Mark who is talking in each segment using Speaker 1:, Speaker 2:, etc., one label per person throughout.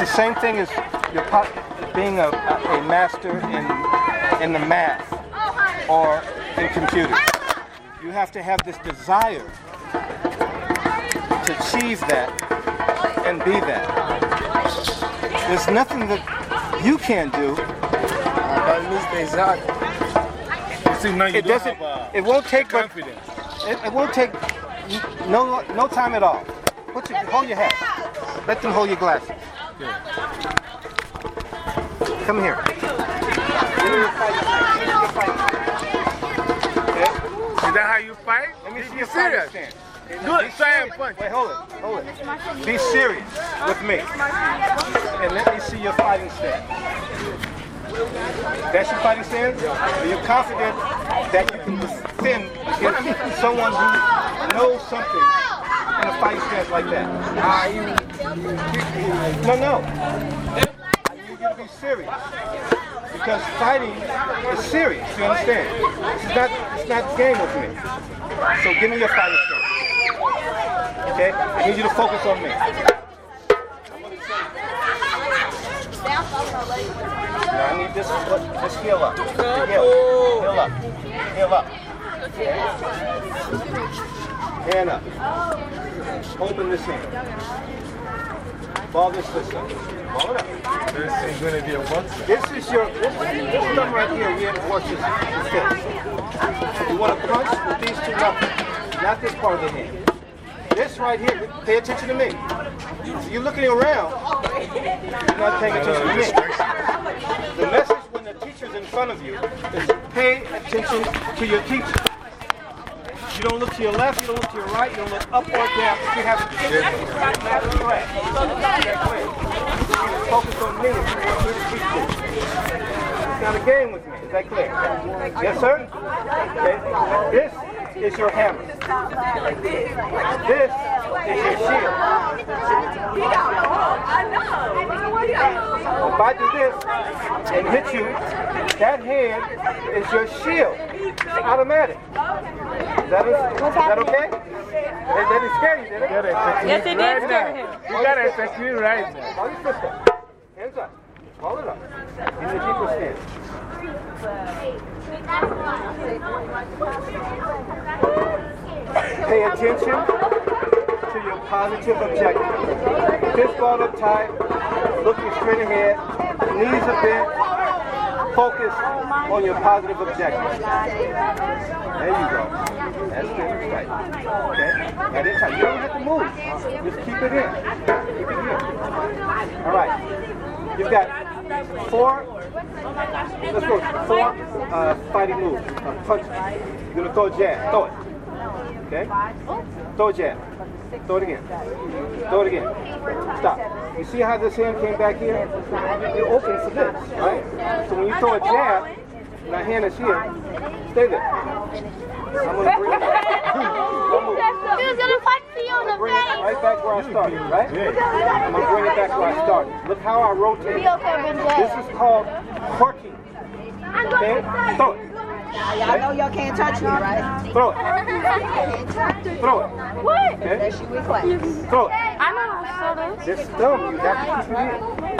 Speaker 1: the same thing as your being a, a master in, in the math or in computers. You have to have this desire to achieve that and be that. There's nothing that you can do. It doesn't. It won't take. It, it won't take no no time at all. Put your, hold your hat. Let them hold your glasses. Come here.
Speaker 2: Is that how you fight?
Speaker 1: Let me see your serious. Stand.
Speaker 2: Good, try and punch.
Speaker 1: Wait, hold it, hold it. Be serious with me. And let me see your fighting stance. That's your fighting stance? Are you confident that you can defend against someone who knows something in a fighting stance like that? No, no. I need you to be serious. Because fighting is serious, you understand? It's not, it's not a game with me. So give me your fighting stance. Okay? I need you to focus on me. Now I need this this heel up. Heel, heel up. Heel up. Hand up. Open this hand. Ball this fist up. Ball it up.
Speaker 2: This is going to be a what?
Speaker 1: This is your, this, this thumb right here reinforces the fist. You want to punch with these two knuckles, not this part of the hand. This right here, pay attention to me. You're looking around, you're not paying attention to me. The message when the teacher's in front of you is pay attention to your teacher. You don't look to your left, you don't look to your right, you don't look up or down. You have a Focus on me if you want me to teach you. It's not a game with me. Is that clear? Yes, sir? This is your hammer. This. If I do this and hit you, that hand is your shield. It's automatic. Is that, is that okay? That didn't scare you, did it?
Speaker 3: Yes, it did scare him.
Speaker 2: You got to execute right now.
Speaker 1: Hold your fist up. Hands up. Hold it up. In the deeper stance. Pay attention to your positive objective. Fist ball up tight, looking straight ahead, knees are bent, focus on your positive objective. There you go. That's good. Right. Okay? Now this time, you don't have to move. Just keep it in. Keep it in. All right. You've got four Let's go. Four uh, fighting moves. Uh, punch. You're going to throw a jab. Throw it. Okay? Throw a jab. Throw it again. Throw it again. Stop. You see how this hand came back here? You're open for this, right? So when you throw a jab, my hand is here, stay there. I'm going to bring it back.
Speaker 4: He was going to punch you on the
Speaker 1: bring it right back where I started, right? I'm going to bring it back where I started. Look how I rotate. This is called torquing. Okay? Throw it.
Speaker 5: Y'all know y'all can't touch me, right?
Speaker 1: Throw it. Throw it.
Speaker 4: What?
Speaker 1: Okay?
Speaker 5: Unless you with class.
Speaker 1: Throw it.
Speaker 4: I know how to
Speaker 1: This thumb, you have to keep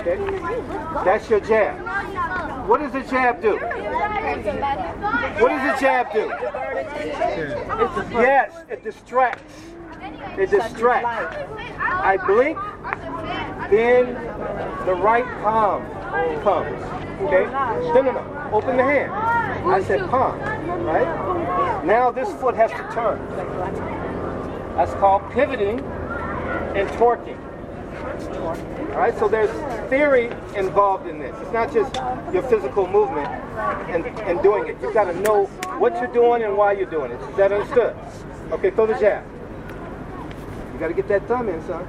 Speaker 1: it. Okay? That's your jab. What does the jab do? What does the jab do? Yes, it distracts. It distracts. I blink, then the right palm comes. Okay? No, no, no. Open the hand. I said palm, right? Now this foot has to turn. That's called pivoting and torquing. All right, so there's theory involved in this. It's not just your physical movement and, and doing it. You've got to know what you're doing and why you're doing it. Is that understood? Okay, throw the jab. You got to get that thumb in, son.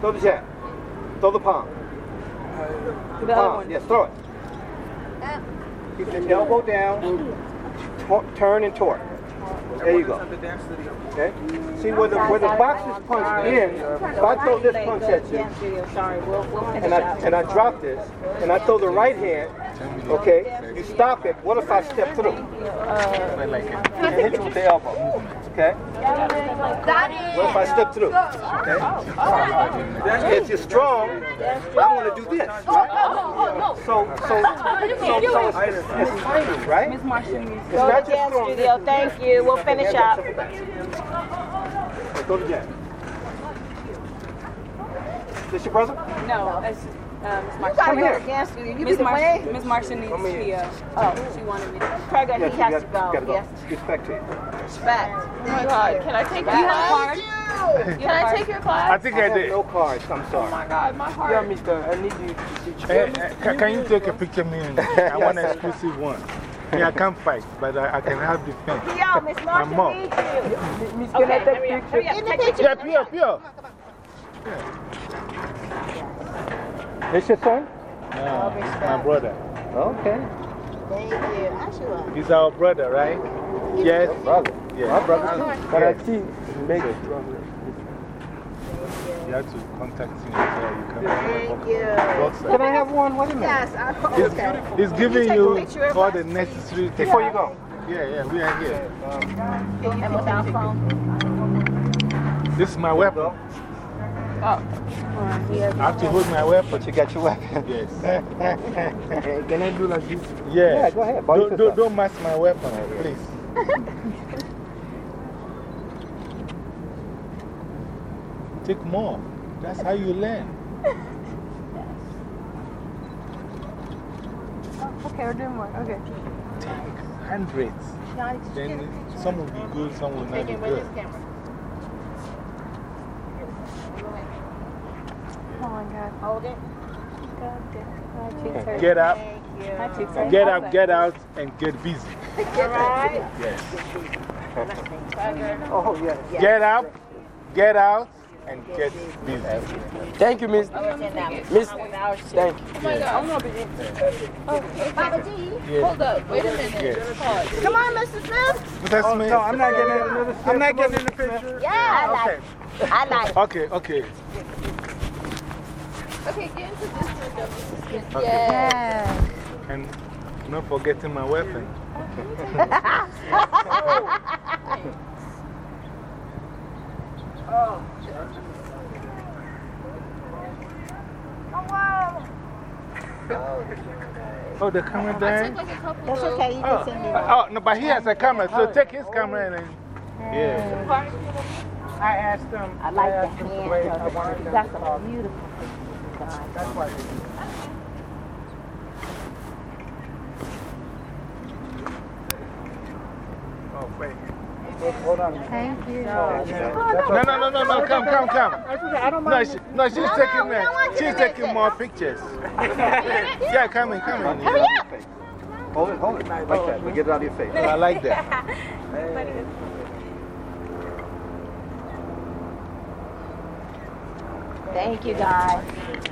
Speaker 1: Throw the jab. Throw the palm. Palm, yes, throw it. Keep the elbow down, turn and torque. There you go. Okay? See where the, where the box is punched in, if I throw this punch at you, and I, and I drop this, and I throw the right hand, Okay, you stop it. What if I step through?
Speaker 2: I like it.
Speaker 1: Hit you with the elbow. Okay? What if I step through? Okay? If you're strong, I'm going to do this. Right? So, so, so, so it's, it's timing, right? It's
Speaker 5: Go
Speaker 1: not
Speaker 5: to
Speaker 1: just
Speaker 5: dance studio. Thank you. We'll finish up.
Speaker 1: Go to jail. This your brother?
Speaker 3: No, that's uh, Miss
Speaker 5: You
Speaker 3: Marcia.
Speaker 5: got here to dance studio. You
Speaker 3: Miss
Speaker 5: be the way.
Speaker 3: Marcia, needs
Speaker 1: Come
Speaker 3: to
Speaker 1: here.
Speaker 3: be, uh, oh, she wanted me to.
Speaker 5: Craig,
Speaker 1: Yes,
Speaker 5: he
Speaker 1: you
Speaker 5: has
Speaker 1: got,
Speaker 5: to
Speaker 1: you gotta
Speaker 5: go.
Speaker 1: go.
Speaker 5: Yes.
Speaker 1: Respect to you.
Speaker 5: Respect.
Speaker 6: Oh my god, can I take your
Speaker 3: You have a
Speaker 6: class?
Speaker 3: card?
Speaker 6: Can I take your
Speaker 2: card?
Speaker 6: I
Speaker 2: think
Speaker 1: I
Speaker 2: I
Speaker 1: have
Speaker 2: did.
Speaker 1: no cards, I'm sorry.
Speaker 6: Oh
Speaker 1: sorry.
Speaker 6: my god, my heart.
Speaker 2: Yeah, Mister, Eh, eh, can, can you take a picture of me? And I want an exclusive one. Yeah, I can't fight, but I, I can have defense.
Speaker 5: Yo, Miss
Speaker 2: My
Speaker 5: Marcia
Speaker 2: mom.
Speaker 5: needs you. Miss, can I take picture? In the picture.
Speaker 2: Yeah, pure, pure.
Speaker 1: This your son?
Speaker 2: No, oh, my brother.
Speaker 1: Okay.
Speaker 5: Thank you. Ashua.
Speaker 2: He's our brother, right? Yes.
Speaker 1: Brother.
Speaker 2: Yeah.
Speaker 1: My brother. But I see, make it.
Speaker 2: You have to contact him so you can
Speaker 5: Thank you.
Speaker 1: Can I have one? Wait a minute.
Speaker 5: Yes, I, okay.
Speaker 2: He's giving
Speaker 5: take
Speaker 2: you all the necessary things.
Speaker 1: Before you go.
Speaker 2: Yeah, yeah, we are here.
Speaker 5: And with our phone.
Speaker 2: This is my weapon. Oh. I have to hold my weapon.
Speaker 1: But you got your weapon.
Speaker 2: Yes.
Speaker 1: Can I do like this?
Speaker 2: Yeah.
Speaker 1: Yeah, go ahead. Bow
Speaker 2: Don't, don't,
Speaker 1: yourself.
Speaker 2: don't match my weapon, please. Take more. That's how you learn.
Speaker 3: Oh, okay, we're doing more. Okay.
Speaker 2: Take hundreds. Then some will be good, some will not be good.
Speaker 3: Oh my god.
Speaker 5: Hold it.
Speaker 3: God damn. My cheeks hurt.
Speaker 2: Get up,
Speaker 3: My cheeks
Speaker 2: get up, get out, and get busy.
Speaker 5: All right.
Speaker 2: Yes.
Speaker 1: Oh, yeah.
Speaker 2: Get up, get out, and get busy.
Speaker 7: Thank you, Miss. Miss, thank you.
Speaker 6: Oh my god. Hold up, wait a minute.
Speaker 5: Come on, Mr. Smith.
Speaker 2: Mr. Smith.
Speaker 1: Oh, no, I'm not getting another
Speaker 2: I'm not getting in the picture.
Speaker 5: Yeah, I oh, like it. I like it.
Speaker 2: Okay, okay.
Speaker 6: Okay, get into this window, Mrs. Smith.
Speaker 2: Okay.
Speaker 6: Yeah.
Speaker 2: And not forgetting my weapon. Oh. Oh, oh, the camera
Speaker 6: I
Speaker 2: there?
Speaker 6: took like a couple
Speaker 5: That's
Speaker 6: of-
Speaker 5: okay. You
Speaker 2: Oh,
Speaker 5: can send me
Speaker 2: oh, no, but he has a camera, so oh. take his camera and then. Yeah.
Speaker 1: I asked him.
Speaker 5: I like
Speaker 1: asked
Speaker 5: the hand.
Speaker 1: to wait. I wanted them
Speaker 5: That's a beautiful design.
Speaker 1: That's why. Oh, wait. Hold on.
Speaker 3: Thank you.
Speaker 2: No, no, no, no, no, come, come, come.
Speaker 1: I don't
Speaker 2: No, she, no she's
Speaker 5: no,
Speaker 2: taking,
Speaker 5: we
Speaker 2: uh, she's taking more pictures. yeah, come in, come in.
Speaker 5: Hurry up.
Speaker 1: Hold it, hold it. Like that. But get it out of your face.
Speaker 2: I like that.
Speaker 5: Thank you, guys.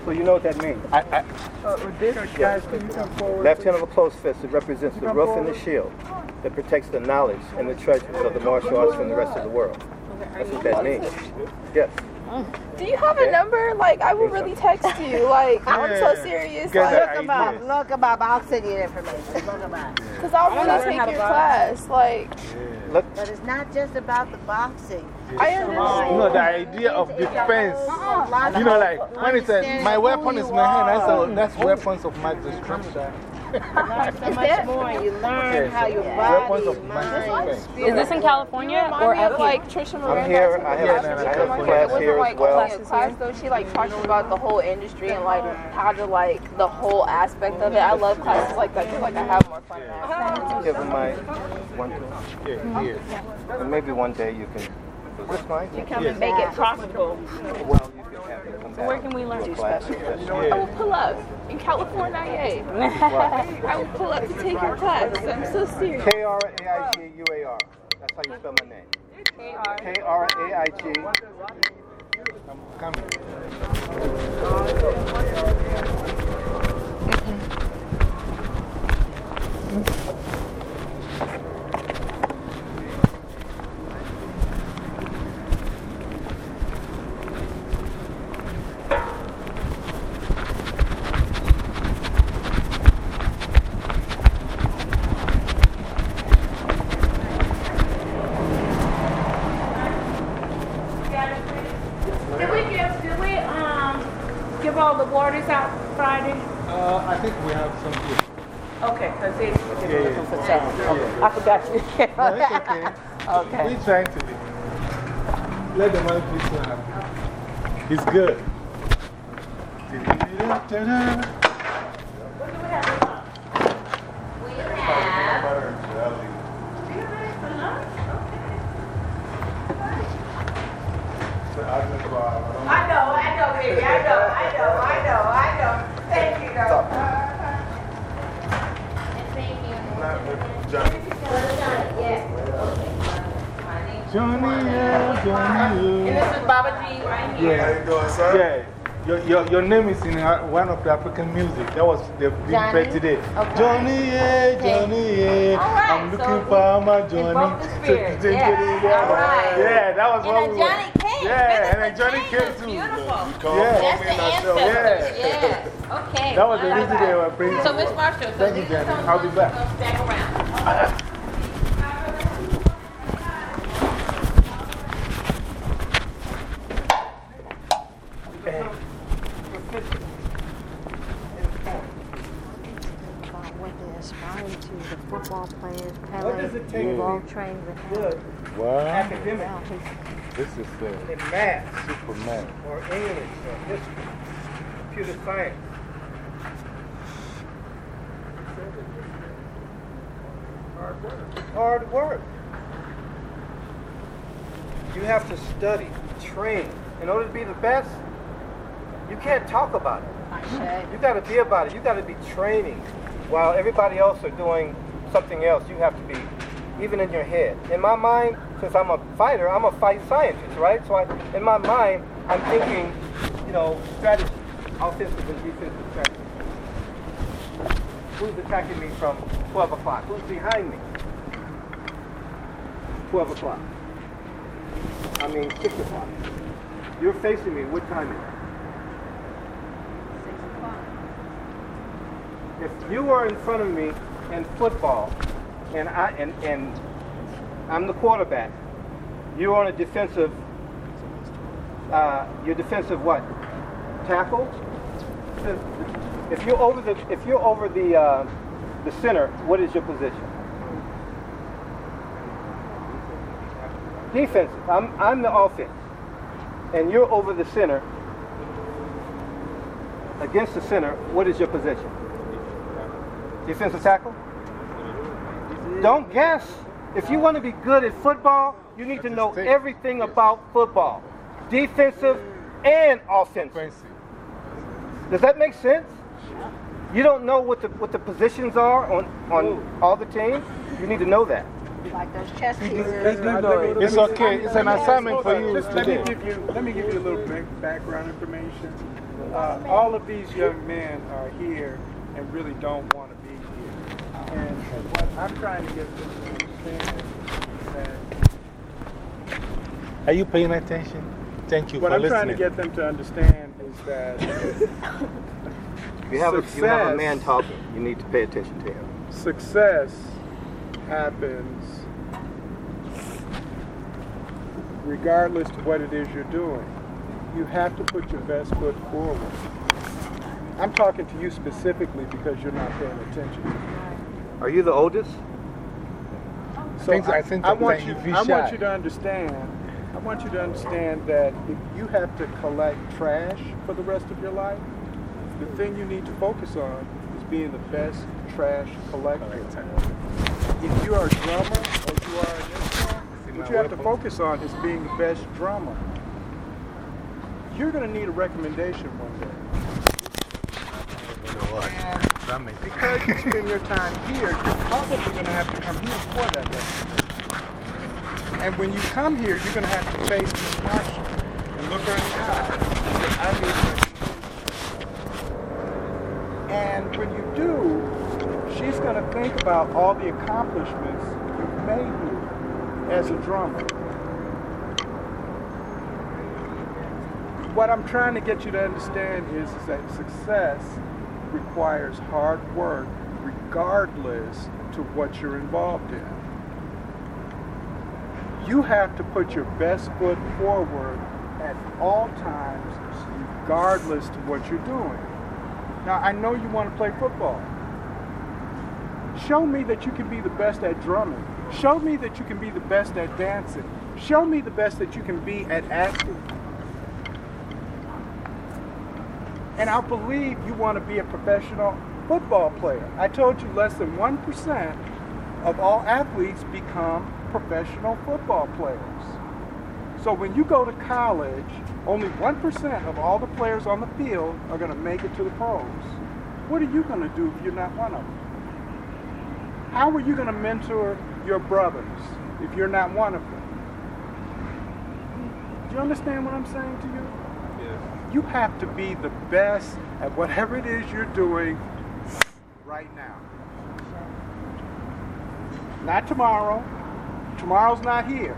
Speaker 1: So you know what that means.
Speaker 2: I, I,
Speaker 1: Guys, can you come forward? Left hand of a closed fist, it represents the roof and the shield that protects the knowledge and the treasures of the martial arts from the rest of the world. That's what that means. Yes. Mm.
Speaker 6: Do you have a number? Like, I will really text you. Like, I'm so serious. Like,
Speaker 5: Look about,
Speaker 2: idea.
Speaker 5: look about, I'll send you the information. Look about.
Speaker 6: because I'll really take your class. Like,
Speaker 5: But it's not just about the boxing.
Speaker 6: I understand.
Speaker 2: you know, the idea of defense. Uh-uh. You know, like when it says, my weapon is my hand, I said, that's weapons of my destruction.
Speaker 5: It's much more. You learn
Speaker 2: Yes.
Speaker 5: how your
Speaker 2: Weapons
Speaker 5: body,
Speaker 2: of mass
Speaker 5: mind,
Speaker 2: destruction.
Speaker 3: Is this in California or
Speaker 6: me of
Speaker 3: up
Speaker 6: like Trisha Miranda.
Speaker 1: I'm here.
Speaker 6: took
Speaker 1: I
Speaker 6: a
Speaker 1: have,
Speaker 6: class
Speaker 2: Yeah,
Speaker 6: with
Speaker 2: no,
Speaker 1: I have a
Speaker 2: no.
Speaker 6: It
Speaker 1: class
Speaker 6: wasn't
Speaker 1: here
Speaker 6: like
Speaker 1: as well.
Speaker 6: only a class though. She like taught you about the whole industry and like how to like the whole aspect of it. I love classes like that because like I have more fun now.
Speaker 1: Give him my one, two.
Speaker 2: Yeah, yeah.
Speaker 1: And maybe one day you can. This mine?
Speaker 5: come and make it profitable.
Speaker 1: Well, you can have it come.
Speaker 3: Where can we learn?
Speaker 1: to a class.
Speaker 6: I will pull up in California. I will pull up to take your class. I'm so serious.
Speaker 1: K R A I G U A R. That's how you spell my name. K R A I G.
Speaker 2: I'm coming.
Speaker 8: Friday?
Speaker 2: Uh, I think we have some here.
Speaker 8: Okay, because it's
Speaker 2: Yeah, yeah.
Speaker 8: looking for sound. Okay, I forgot you.
Speaker 2: No, it's okay.
Speaker 8: Okay.
Speaker 2: We're trying to be. Let the man be so happy. He's good.
Speaker 8: I know, I know, baby. I know, I know, I know, I know. Thank you, though.
Speaker 2: Johnny, yeah, Johnny.
Speaker 6: And this is Baba G right here.
Speaker 2: Yeah. Yeah. Your, your, your name is in uh, one of the African music. That was the big
Speaker 6: Johnny?
Speaker 2: play today.
Speaker 6: Okay.
Speaker 2: Johnny, yeah, Johnny, yeah.
Speaker 6: All right,
Speaker 2: I'm
Speaker 6: so
Speaker 2: looking
Speaker 6: he
Speaker 2: for my Johnny.
Speaker 6: invoked the spirit. Yes.
Speaker 2: Yeah.
Speaker 6: All right.
Speaker 2: Yeah, that was
Speaker 6: And
Speaker 2: what
Speaker 6: a
Speaker 2: we
Speaker 6: Johnny
Speaker 2: were.
Speaker 6: came.
Speaker 2: Yeah, and
Speaker 6: Goodness,
Speaker 2: a Johnny came too.
Speaker 6: is Beautiful.
Speaker 2: Yeah.
Speaker 6: That's the ancestors. Yes. Okay.
Speaker 2: That was the reason they were bringing.
Speaker 6: So, Miss Marshall, so
Speaker 2: Thank you,
Speaker 6: these
Speaker 2: Jenny.
Speaker 6: are some
Speaker 2: I'll be
Speaker 6: ones
Speaker 2: back.
Speaker 6: we're gonna stack around.
Speaker 5: What they aspire to, the football players,
Speaker 1: What does
Speaker 5: Pele,
Speaker 1: it take
Speaker 5: we've
Speaker 1: to
Speaker 5: all
Speaker 1: be
Speaker 5: trained with him.
Speaker 1: good
Speaker 2: Wow.
Speaker 1: academic
Speaker 5: Now he's
Speaker 2: This is uh,
Speaker 1: in math
Speaker 2: Superman.
Speaker 1: or English or history, computer science? Hard work. Hard work. You have to study, train. In order to be the best, you can't talk about it. You got to be about it. You got to be training. While everybody else are doing something else, you have to be, even in your head. In my mind, since I'm a fighter, I'm a fight scientist, right? So I, in my mind, I'm thinking, you know, strategy, offensive and defensive strategy. Who's attacking me from 12 o'clock? Who's behind me? 12 o'clock. I mean, 6 o'clock. You're facing me. What time is it? 6 o'clock. If you were in front of me in football and, I, and, and I'm the quarterback, you're on a defensive, uh, your defensive what? Tackle? If you're over the, if you're over the, uh, the center, what is your position? Defensive. I'm, I'm the offense. And you're over the center. Against the center, what is your position? Defensive tackle? Don't guess. If you want to be good at football, you need to know everything about football defensive and offensive. Does that make sense? You don't know what the, what the positions are on, on all the teams? You need to know that.
Speaker 5: like those chess pieces.
Speaker 2: It's okay. It's an assignment for you
Speaker 9: Just let me give you, let me give you a little back- background information. Uh, all of these young men are here and really don't want to be here. And what I'm trying to get them to understand is that
Speaker 2: Are you paying attention? Thank you
Speaker 9: what
Speaker 2: for
Speaker 9: I'm
Speaker 2: listening.
Speaker 9: What I'm trying to get them to understand is that
Speaker 1: If you have, a, you have a man talking, you need to pay attention to him.
Speaker 9: success happens regardless of what it is you're doing. You have to put your best foot forward. I'm talking to you specifically because you're not paying attention.
Speaker 1: Are you the oldest?
Speaker 9: So
Speaker 2: Think- I think
Speaker 9: I want,
Speaker 2: sometimes
Speaker 9: you,
Speaker 2: you
Speaker 9: I want you to understand. I want you to understand that if you have to collect trash for the rest of your life, the thing you need to focus on is being the best trash collector. If you are a drummer or you are an instrument, what you have to focus on is being the best drummer. You're going to need a recommendation one day. Because you spend your time here, you're probably going to have to come here for that recommendation. And when you come here, you're going to have to face Marshall and look her in the eye. and say, I need. And when you do, she's going to think about all the accomplishments you've made here as a drummer. What I'm trying to get you to understand is, is that success requires hard work regardless to what you're involved in. You have to put your best foot forward at all times regardless to what you're doing. Now, I know you want to play football. Show me that you can be the best at drumming. Show me that you can be the best at dancing. Show me the best that you can be at acting. And I believe you want to be a professional football player. I told you less than 1% of all athletes become professional football players. So when you go to college, only 1% of all the players on the field are going to make it to the pros. What are you going to do if you're not one of them? How are you going to mentor your brothers if you're not one of them? Do you understand what I'm saying to you? You have to be the best at whatever it is you're doing right now. Not tomorrow. Tomorrow's not here.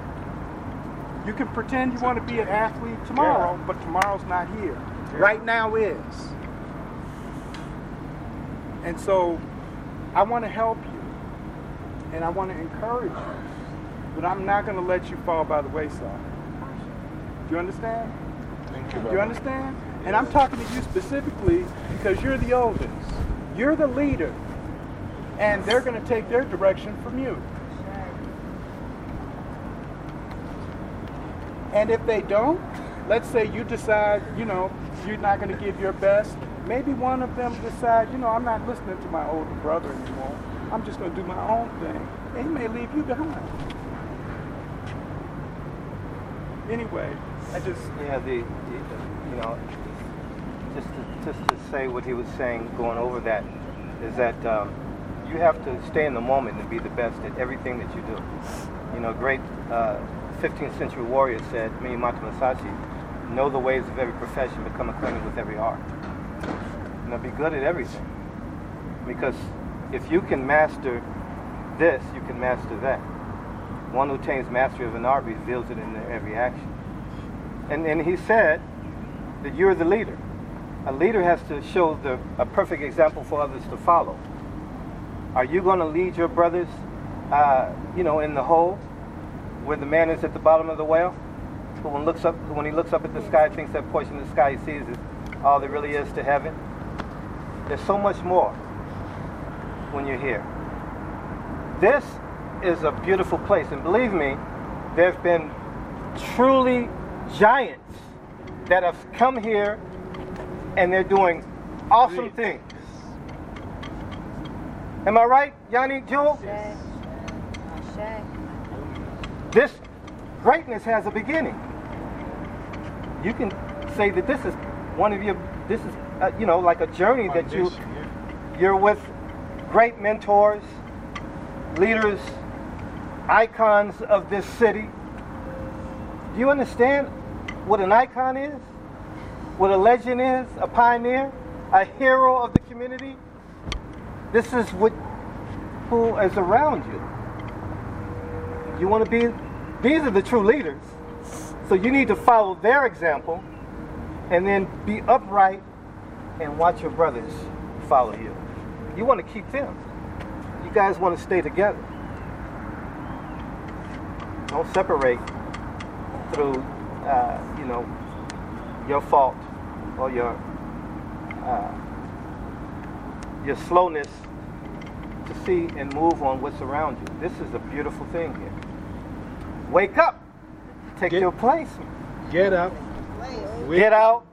Speaker 9: You can pretend you want to be an athlete tomorrow, but tomorrow's not here. Right now is. And so I want to help you and I want to encourage you, but I'm not going to let you fall by the wayside. Do you understand?
Speaker 2: You.
Speaker 9: You understand? And I'm talking to you specifically because you're the oldest. You're the leader. And they're going to take their direction from you. And if they don't, let's say you decide, you know, you're not going to give your best. Maybe one of them decide, you know, I'm not listening to my older brother anymore. I'm just going to do my own thing. And he may leave you behind. Anyway, I just.
Speaker 1: Yeah, the, the you know, just to, just to say what he was saying, going over that, is that um, you have to stay in the moment and be the best at everything that you do. You know, great uh, 15th century warrior said, Miyamoto Musashi, know the ways of every profession, become acquainted with every art. You know, be good at everything. Because if you can master this, you can master that. One who attains mastery of an art reveals it in their every action. And, and he said that you're the leader. A leader has to show the, a perfect example for others to follow. Are you going to lead your brothers, uh, you know, in the hole where the man is at the bottom of the well? Who when, looks up, when he looks up at the sky thinks that portion of the sky he sees is all there really is to heaven? There's so much more when you're here. This is a beautiful place. And believe me, there have been truly giants that have come here and they're doing awesome things. Am I right, Yanni Jewel? This greatness has a beginning. You can say that this is one of your, this is, uh, you know, like a journey that you, you're with great mentors, leaders, icons of this city. Do you understand what an icon is? What a legend is? A pioneer? A hero of the community? This is what, who is around you. You want to be, these are the true leaders. So you need to follow their example and then be upright and watch your brothers follow you. You want to keep them. You guys want to stay together. Don't separate through, uh, you know, your fault or your, uh, your slowness to see and move on what's around you. This is a beautiful thing here. Wake up. Take
Speaker 2: Get-
Speaker 1: your place.
Speaker 2: Get up.
Speaker 1: Get out.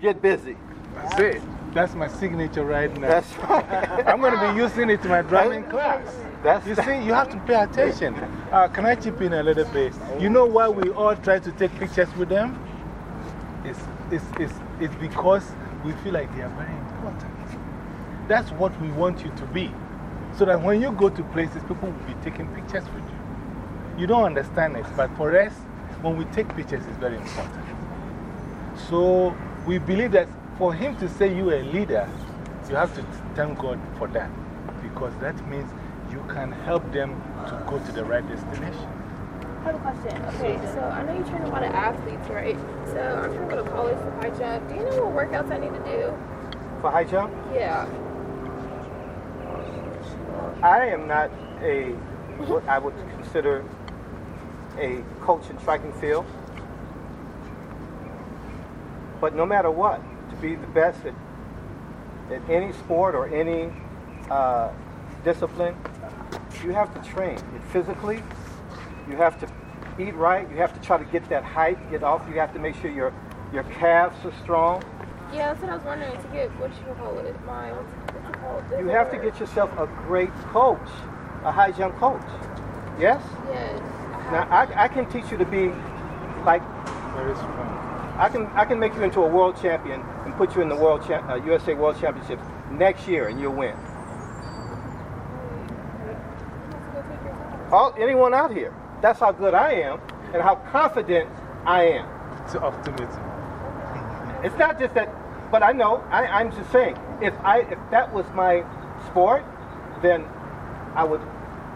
Speaker 1: Get busy.
Speaker 2: That's it. That's my signature right now.
Speaker 1: That's right.
Speaker 2: I'm going to be using it in my drumming class.
Speaker 1: That's
Speaker 2: You see, you have to pay attention. Uh, can I chip in a little bit? You know why we all try to take pictures with them? It's, it's, it's, it's because we feel like they are very important. That's what we want you to be. So that when you go to places, people will be taking pictures with you. You don't understand it, but for us, when we take pictures, it's very important. So we believe that for him to say you are a leader, you have to thank God for that. Because that means you can help them to go to the right destination.
Speaker 6: I have a question. Okay, so I know you train a lot of athletes, right? So I'm trying to go to college for high jump. Do you know what workouts I need to do?
Speaker 1: For high jump,
Speaker 6: Yeah.
Speaker 1: I am not a, what I would consider a coach in track and field. But no matter what, to be the best at in any sport or any uh, discipline, you have to train It physically. You have to eat right. You have to try to get that height, get off. You have to make sure your, your calves are strong.
Speaker 6: Yeah, that's what I was wondering. To get, what you call it? My, what's, what's it called?
Speaker 1: You have to get yourself a great coach, a high jump coach. Yes?
Speaker 6: Yes.
Speaker 1: Now, I, I can teach you to be like.
Speaker 2: Very strong.
Speaker 1: I can, I can make you into a world champion and put you in the world uh, USA World Championships next year and you'll win. All, anyone out here. That's how good I am and how confident I am.
Speaker 2: It's optimism.
Speaker 1: It's not just that, but I know, I, I'm just saying, if, I, if that was my sport, then I would,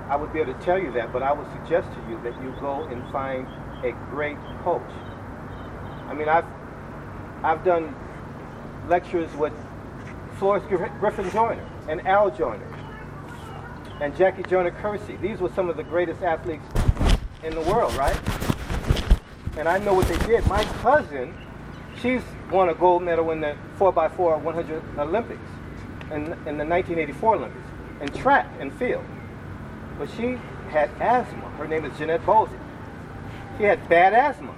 Speaker 1: I would be able to tell you that, but I would suggest to you that you go and find a great coach. I mean, I've, I've done lectures with Florence Griffith Joyner and Al Joyner and Jackie Joyner Kersee. These were some of the greatest athletes in the world, right? And I know what they did. My cousin, she's won a gold medal in the 4x4 100 Olympics, in, in the 1984 Olympics, in track and field. But she had asthma. Her name is Jeanette Bosey. She had bad asthma.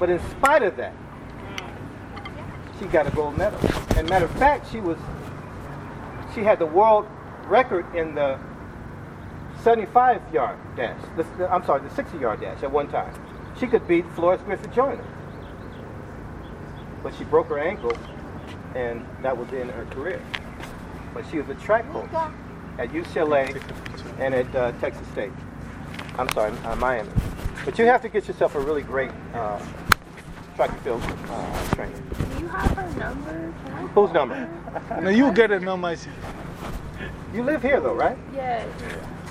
Speaker 1: But in spite of that, she got a gold medal. And matter of fact, she was, she had the world record in the 75 yard dash. The, I'm sorry, the 60 yard dash at one time. She could beat Florence Griffith Joyner. But she broke her ankle, and that was in her career. But she was a track coach at UCLA and at uh, Texas State. I'm sorry, uh, Miami. But you have to get yourself a really great uh, track and field uh, trainer.
Speaker 6: Do you have her number?
Speaker 1: Whose number?
Speaker 2: no, you get a number.
Speaker 1: You live here, though, right?
Speaker 6: Yes.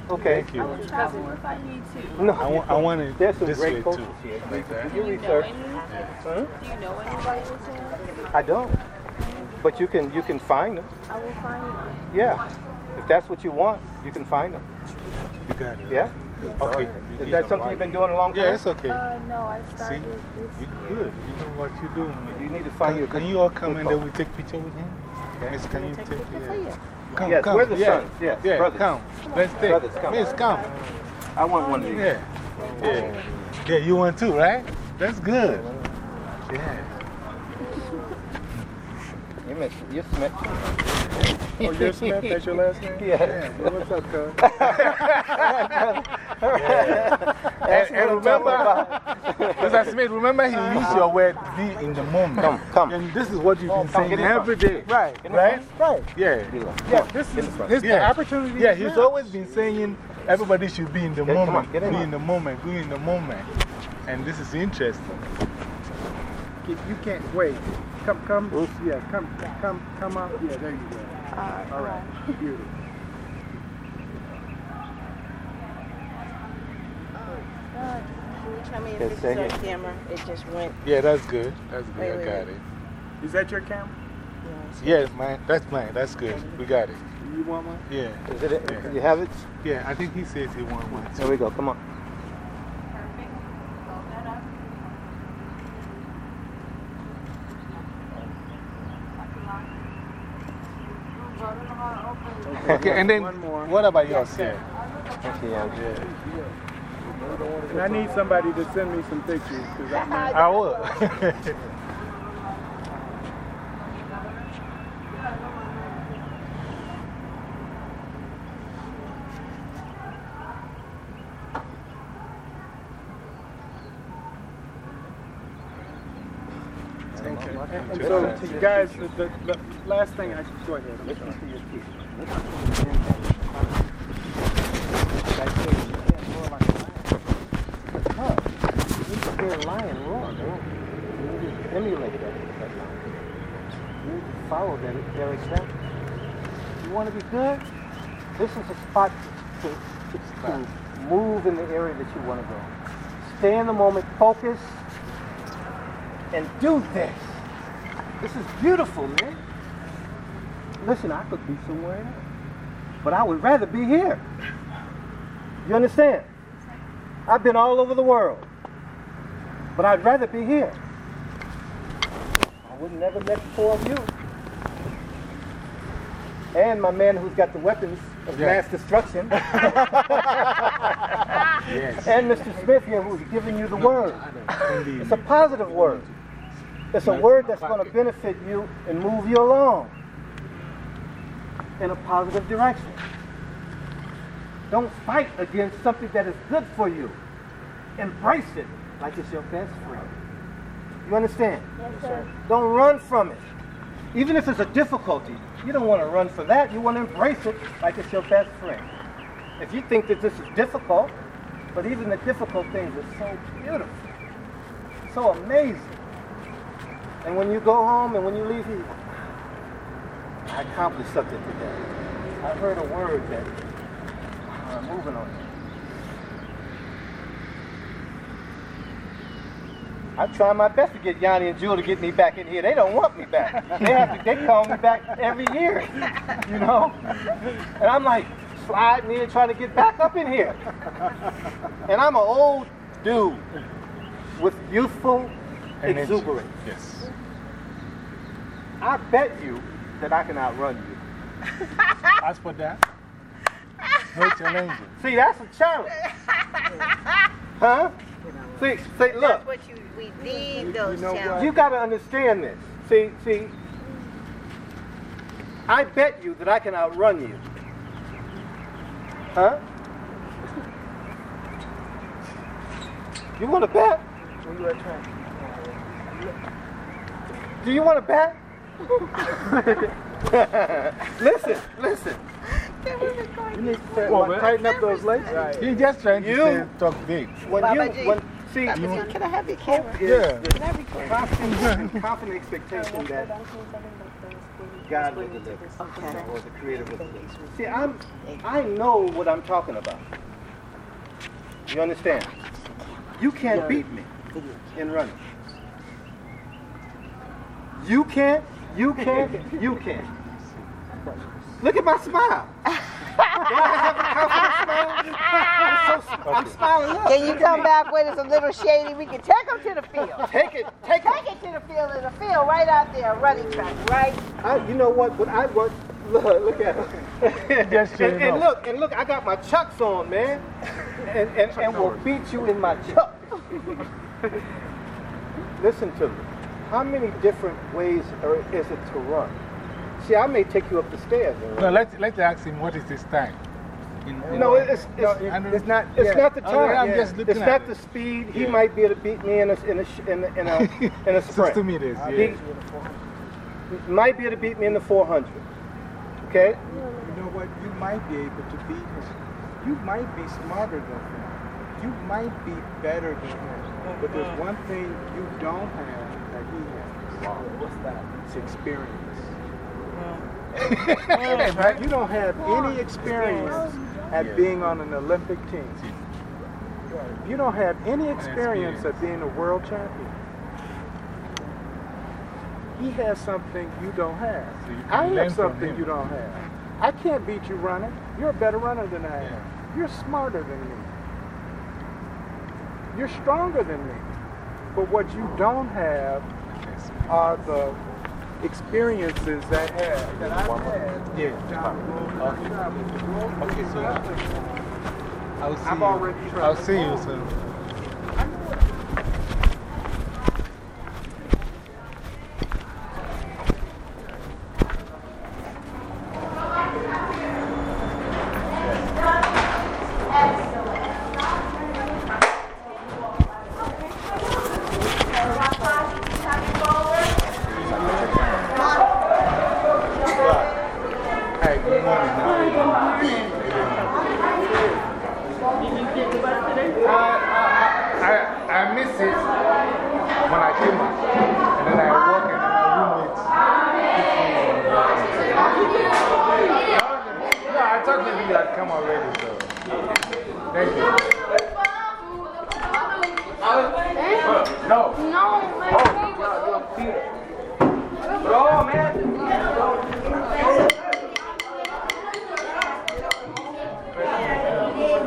Speaker 1: Okay.
Speaker 2: Thank you.
Speaker 6: I will travel if I need to.
Speaker 1: No,
Speaker 2: I, wa I want to.
Speaker 1: There's some great
Speaker 2: way
Speaker 1: coaches
Speaker 2: too.
Speaker 1: here.
Speaker 2: Like.
Speaker 1: You
Speaker 6: Do you know
Speaker 1: research.
Speaker 6: any?
Speaker 1: Huh?
Speaker 6: Do you know anybody that's in?
Speaker 1: I don't. But you can, you can find them.
Speaker 6: I will find them.
Speaker 1: Yeah. If that's what you want, you can find them.
Speaker 2: You got it.
Speaker 1: Yeah?
Speaker 2: Okay.
Speaker 1: Is that something you've been doing a long time?
Speaker 2: Yeah, it's okay.
Speaker 6: Uh, no, I
Speaker 2: See?
Speaker 6: started this.
Speaker 2: You good. You know what you're doing.
Speaker 1: You need to find
Speaker 2: Can,
Speaker 1: your
Speaker 2: can you all come and then we take picture with him? Yes, can you take yeah. Come,
Speaker 1: Yes,
Speaker 2: come.
Speaker 1: we're the
Speaker 2: yeah.
Speaker 1: sons. Yes,
Speaker 2: yeah,
Speaker 1: brothers.
Speaker 2: come. Let's take.
Speaker 1: Brothers, come.
Speaker 2: Miss, come.
Speaker 1: I want one of these.
Speaker 2: Yeah. Yeah. Yeah, you want two, right? That's good. Yeah.
Speaker 1: You miss, you Smith.
Speaker 9: Oh, you're Smith? That's your last name?
Speaker 1: Yeah.
Speaker 9: Well, what's up, cuz?
Speaker 2: And, and remember, Mr. Smith, remember he used your word be in the moment.
Speaker 1: Come, come.
Speaker 2: And this is what you've been saying every day.
Speaker 9: Right.
Speaker 2: Right?
Speaker 9: Right.
Speaker 2: Yeah.
Speaker 9: Yeah, this is this the
Speaker 2: Yeah.
Speaker 9: opportunity.
Speaker 2: Yeah, he's
Speaker 9: now.
Speaker 2: always been saying everybody should be in the moment.
Speaker 1: on,
Speaker 2: be in the moment, be in the moment. And this is interesting.
Speaker 9: You you can't wait. Come, come. Hmm? Yeah, come, come, come out. Yeah, there you go. All right. Beautiful.
Speaker 5: Can you tell me if
Speaker 1: Yes,
Speaker 5: this is on
Speaker 1: it.
Speaker 5: camera? It just went.
Speaker 2: Yeah, that's good. That's good.
Speaker 5: Wait,
Speaker 2: I
Speaker 5: wait,
Speaker 2: got
Speaker 5: wait.
Speaker 2: it.
Speaker 9: Is that your camera?
Speaker 2: Yes, mine. That's mine. That's good. We got it.
Speaker 9: You want one?
Speaker 2: Yeah.
Speaker 1: Is it, you have it?
Speaker 2: Yeah, I think he says he wants one
Speaker 1: There we go. Come on.
Speaker 2: Okay, and then
Speaker 9: One more.
Speaker 2: what about yours? Yeah.
Speaker 1: Yeah.
Speaker 9: And I need somebody to send me some pictures because I'm not.
Speaker 2: I will.
Speaker 9: And, and so, to you guys, the, the, the last thing I should go ahead. I'm sorry.
Speaker 1: They're lion roar. You need to emulate that, that. You need to follow that, their example. You want to be good? This is a spot to, to, to move in the area that you want to go. Stay in the moment, focus, and do this. This is beautiful, man. Listen, I could be somewhere else, but I would rather be here. You understand? I've been all over the world, but I'd rather be here. I would never let four of you. And my man who's got the weapons of mass destruction.
Speaker 2: Yes.
Speaker 1: And Mr. Smith here who's giving you the word. It's a positive word. It's a word that's going to benefit you and move you along in a positive direction. Don't fight against something that is good for you. Embrace it like it's your best friend. You understand?
Speaker 4: Yes, sir.
Speaker 1: Don't run from it. Even if it's a difficulty, you don't want to run from that. You want to embrace it like it's your best friend. If you think that this is difficult, but even the difficult things are so beautiful, so amazing. And when you go home and when you leave here, I accomplished something today. I heard a word that uh, I'm moving on. I try my best to get Yanni and Jewel to get me back in here. They don't want me back. They have to, they call me back every year, you know? And I'm like sliding in trying to get back up in here. And I'm an old dude with youthful exuberance.
Speaker 2: Yes.
Speaker 1: I bet you that I can outrun you.
Speaker 2: As for that, no challenging.
Speaker 1: See, that's a challenge. Huh? See, see, look.
Speaker 8: That's what you, we need those
Speaker 9: know
Speaker 8: challenges.
Speaker 1: You got to understand this. See, see, I bet you that I can outrun you. Huh? You want to bet? Do you want to bet? listen, listen.
Speaker 9: You need to say, well, tighten up those laces.
Speaker 2: You're just trying to
Speaker 1: You-
Speaker 2: say, talk big.
Speaker 1: When
Speaker 8: Baba
Speaker 1: you,
Speaker 8: G.
Speaker 1: when, see,
Speaker 8: Can I have your camera?
Speaker 1: is
Speaker 2: Yeah.
Speaker 1: the confident, confident expectation that God will deliver, or the Creator will deliver. See, I'm, I know what I'm talking about. You understand? You can't beat me in running. You can't, you can't, you can't. Look at my smile. I have a confident smile? I'm, so, I'm smiling up.
Speaker 8: Can you come back when it's a little shady? We can take them to the field.
Speaker 1: Take it, take it.
Speaker 8: Take it to the field. There's a field right out there, running track, right?
Speaker 1: I, you know what? What I want. Look, look at him.
Speaker 2: Just
Speaker 1: and, and look, and look, I got my chucks on, man. And, and, and will beat you in my chucks. Listen to me. How many different ways are, is it to run? See, I may take you up the stairs. and
Speaker 2: No, let's, let's ask him what is his time. In-
Speaker 1: No, it's, it's,
Speaker 2: I don't-
Speaker 9: It's not,
Speaker 1: it's
Speaker 9: yeah.
Speaker 1: not the
Speaker 2: Oh,
Speaker 1: time.
Speaker 2: yeah, I'm just looking
Speaker 1: it's
Speaker 2: at
Speaker 1: not
Speaker 2: it.
Speaker 1: the speed. He
Speaker 2: Yeah.
Speaker 1: might be able to beat me in a, in a, sh- in a, in a, in a sprint.
Speaker 2: 60 meters,
Speaker 1: He
Speaker 2: yeah.
Speaker 1: might be able to beat me in the 400. Okay?
Speaker 9: You know what? You might be able to beat him. You might be smarter than him. You might be better than him. But there's one thing you don't have that he has. What's that? It's experience. you don't have any experience at being on an Olympic team. You don't have any experience at being a world champion. He has something you don't have.
Speaker 2: So you
Speaker 9: I have something you don't have. I can't beat you running. You're a better runner than I am. You're smarter than me. You're stronger than me. But what you don't have
Speaker 2: Yes.
Speaker 9: Are the experiences that have that I've had.
Speaker 2: Yeah. Okay, so I'll see
Speaker 9: I've
Speaker 2: you.
Speaker 9: already.
Speaker 2: I'll see you soon. Hi, good morning. How are you? I, I, I miss it when I came up. And then I walk in and my roommates. No, I thought maybe you had come already, so. Thank you. No.
Speaker 4: No, man.
Speaker 1: Oh, man.
Speaker 2: Yes, please.